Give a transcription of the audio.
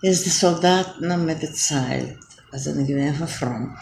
is de soldaten met het zeilt, also eine gewähne von Front.